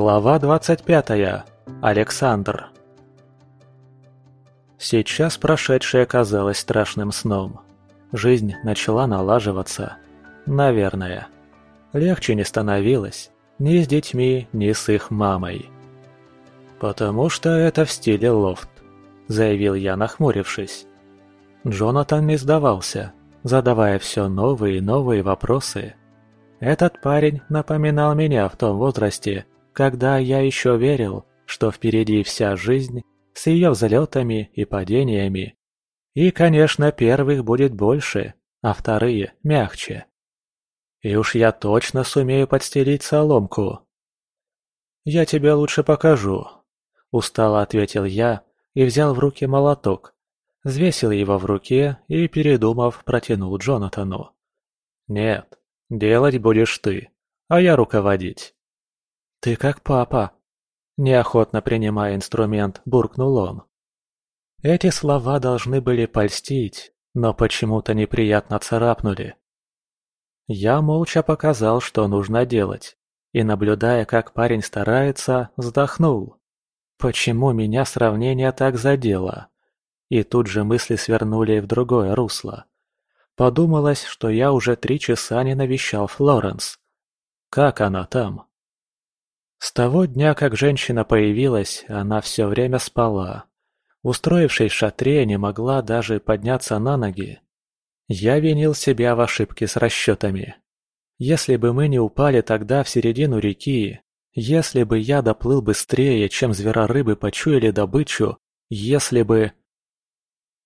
Глава 25. Александр. Сейчас прошедшее казалось страшным сном. Жизнь начала налаживаться. Наверное. Легче не становилось. Ни с детьми, ни с их мамой. «Потому что это в стиле лофт», — заявил я, нахмурившись. Джонатан не сдавался, задавая все новые и новые вопросы. Этот парень напоминал меня в том возрасте, когда я еще верил, что впереди вся жизнь с ее взлетами и падениями. И, конечно, первых будет больше, а вторые – мягче. И уж я точно сумею подстелить соломку. «Я тебе лучше покажу», – устало ответил я и взял в руки молоток, взвесил его в руке и, передумав, протянул Джонатану. «Нет, делать будешь ты, а я руководить». «Ты как папа!» Неохотно принимая инструмент, буркнул он. Эти слова должны были польстить, но почему-то неприятно царапнули. Я молча показал, что нужно делать, и, наблюдая, как парень старается, вздохнул. Почему меня сравнение так задело? И тут же мысли свернули в другое русло. Подумалось, что я уже три часа не навещал Флоренс. Как она там? С того дня, как женщина появилась, она все время спала. Устроившись в шатре, не могла даже подняться на ноги. Я винил себя в ошибке с расчетами. Если бы мы не упали тогда в середину реки, если бы я доплыл быстрее, чем зверорыбы почуяли добычу, если бы...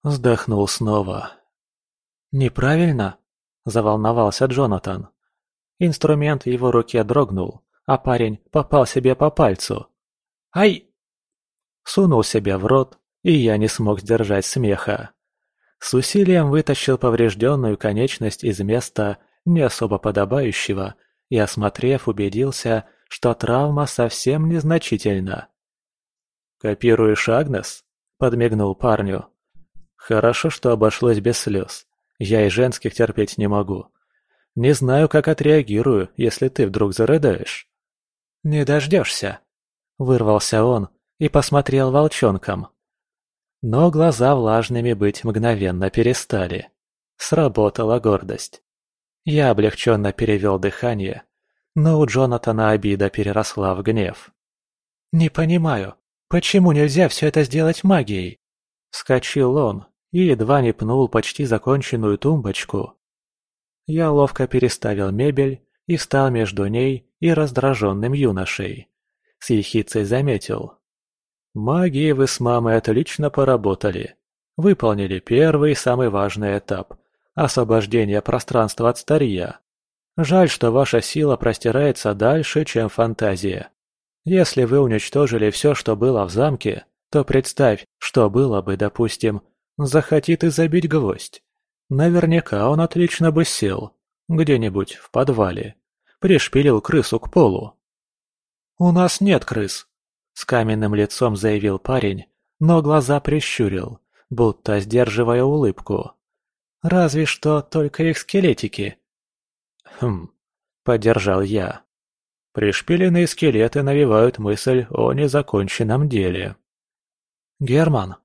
Вздохнул снова. «Неправильно?» – заволновался Джонатан. Инструмент в его руке дрогнул, а парень попал себе по пальцу. «Ай!» Сунул себе в рот, и я не смог сдержать смеха. С усилием вытащил поврежденную конечность из места, не особо подобающего, и, осмотрев, убедился, что травма совсем незначительна. «Копируешь Агнес?» – подмигнул парню. «Хорошо, что обошлось без слез. Я и женских терпеть не могу. Не знаю, как отреагирую, если ты вдруг зарыдаешь». «Не дождешься!» – вырвался он и посмотрел волчонком. Но глаза влажными быть мгновенно перестали. Сработала гордость. Я облегченно перевел дыхание, но у Джонатана обида переросла в гнев. «Не понимаю, почему нельзя все это сделать магией?» Вскочил он и едва не пнул почти законченную тумбочку. Я ловко переставил мебель и встал между ней и раздраженным юношей. С ехицей заметил. «Маги вы с мамой отлично поработали. Выполнили первый, самый важный этап – освобождение пространства от старья. Жаль, что ваша сила простирается дальше, чем фантазия. Если вы уничтожили все, что было в замке, то представь, что было бы, допустим, захотит и забить гвоздь. Наверняка он отлично бы сел, где-нибудь в подвале пришпилил крысу к полу. «У нас нет крыс», — с каменным лицом заявил парень, но глаза прищурил, будто сдерживая улыбку. «Разве что только их скелетики». «Хм», — поддержал я. Пришпиленные скелеты навевают мысль о незаконченном деле. «Герман».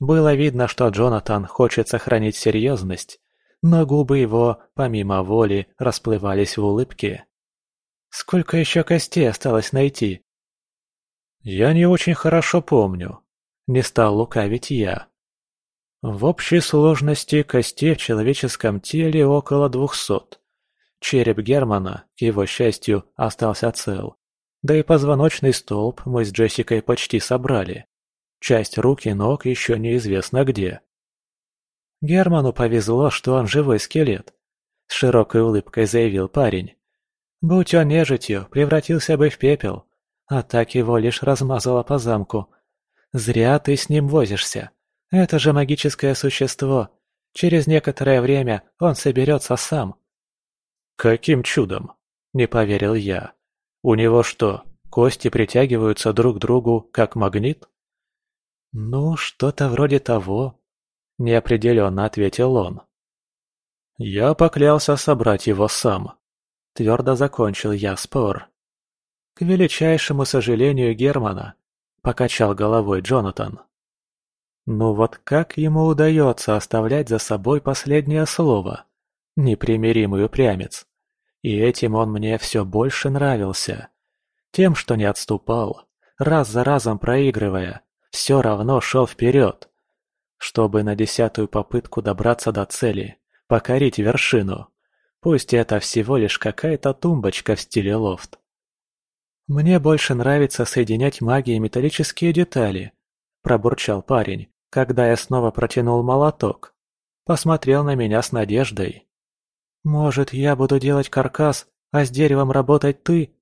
Было видно, что Джонатан хочет сохранить серьезность, но губы его, помимо воли, расплывались в улыбке. «Сколько еще костей осталось найти?» «Я не очень хорошо помню», — не стал лукавить я. В общей сложности костей в человеческом теле около двухсот. Череп Германа, к его счастью, остался цел. Да и позвоночный столб мы с Джессикой почти собрали. Часть рук и ног еще неизвестно где. Герману повезло, что он живой скелет. С широкой улыбкой заявил парень. Будь он нежитью, превратился бы в пепел, а так его лишь размазало по замку. Зря ты с ним возишься. Это же магическое существо. Через некоторое время он соберется сам. Каким чудом? Не поверил я. У него что, кости притягиваются друг к другу, как магнит? Ну, что-то вроде того, неопределенно ответил он. Я поклялся собрать его сам. Твердо закончил я спор. К «К величайшему сожалению Германа», — покачал головой Джонатан. «Ну вот как ему удается оставлять за собой последнее слово? Непримиримый упрямец. И этим он мне все больше нравился. Тем, что не отступал, раз за разом проигрывая, все равно шел вперед. Чтобы на десятую попытку добраться до цели, покорить вершину. Пусть это всего лишь какая-то тумбочка в стиле лофт. «Мне больше нравится соединять магией металлические детали», – пробурчал парень, когда я снова протянул молоток. Посмотрел на меня с надеждой. «Может, я буду делать каркас, а с деревом работать ты?»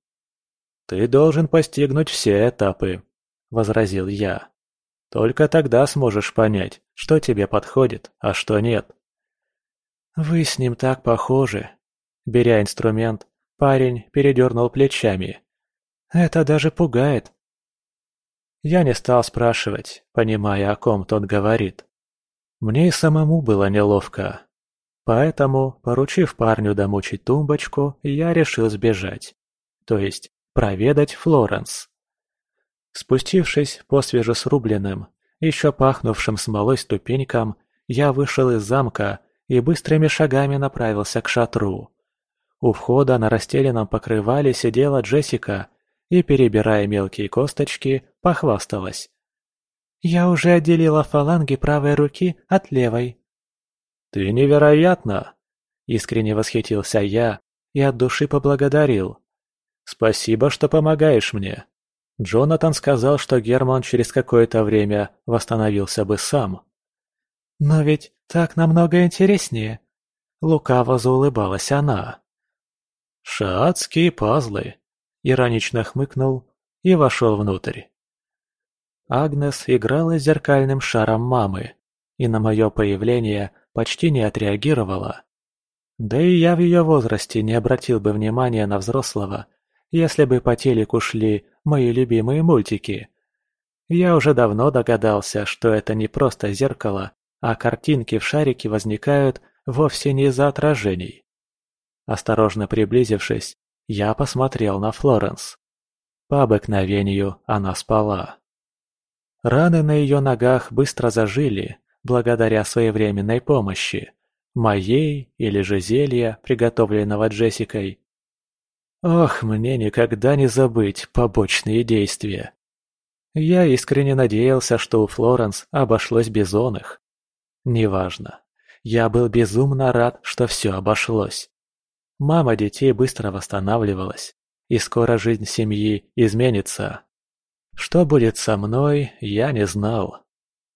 «Ты должен постигнуть все этапы», – возразил я. «Только тогда сможешь понять, что тебе подходит, а что нет». «Вы с ним так похожи». Беря инструмент, парень передернул плечами. «Это даже пугает». Я не стал спрашивать, понимая, о ком тот говорит. Мне и самому было неловко. Поэтому, поручив парню домучить тумбочку, я решил сбежать. То есть проведать Флоренс. Спустившись по свежесрубленным, еще пахнувшим смолой ступенькам, я вышел из замка и быстрыми шагами направился к шатру. У входа на расстеленном покрывале сидела Джессика и, перебирая мелкие косточки, похвасталась. «Я уже отделила фаланги правой руки от левой». «Ты невероятно!» – искренне восхитился я и от души поблагодарил. «Спасибо, что помогаешь мне». Джонатан сказал, что Герман через какое-то время восстановился бы сам. «Но ведь так намного интереснее!» Лукаво заулыбалась она. «Шаадские пазлы!» Иронично хмыкнул и вошел внутрь. Агнес играла с зеркальным шаром мамы и на мое появление почти не отреагировала. Да и я в ее возрасте не обратил бы внимания на взрослого, если бы по телеку шли мои любимые мультики. Я уже давно догадался, что это не просто зеркало, а картинки в шарике возникают вовсе не из-за отражений. Осторожно приблизившись, я посмотрел на Флоренс. По обыкновению она спала. Раны на ее ногах быстро зажили, благодаря своевременной помощи. Моей или же зелья, приготовленного Джессикой. Ох, мне никогда не забыть побочные действия. Я искренне надеялся, что у Флоренс обошлось без оных. Неважно. Я был безумно рад, что все обошлось. Мама детей быстро восстанавливалась, и скоро жизнь семьи изменится. Что будет со мной, я не знал.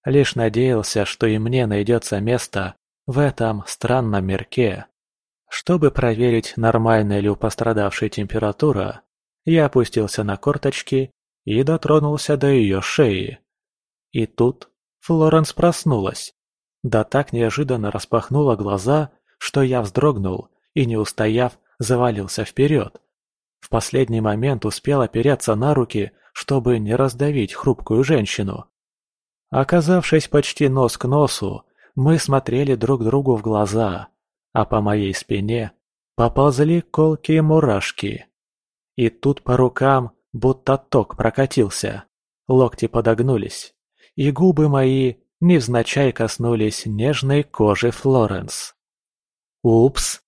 Лишь надеялся, что и мне найдется место в этом странном мирке. Чтобы проверить, нормальная ли у пострадавшей температура, я опустился на корточки и дотронулся до ее шеи. И тут Флоренс проснулась. Да так неожиданно распахнула глаза, что я вздрогнул и, не устояв, завалился вперед. В последний момент успел опереться на руки, чтобы не раздавить хрупкую женщину. Оказавшись почти нос к носу, мы смотрели друг другу в глаза, а по моей спине поползли колкие мурашки. И тут по рукам будто ток прокатился, локти подогнулись, и губы мои невзначай коснулись нежной кожи Флоренс. Упс!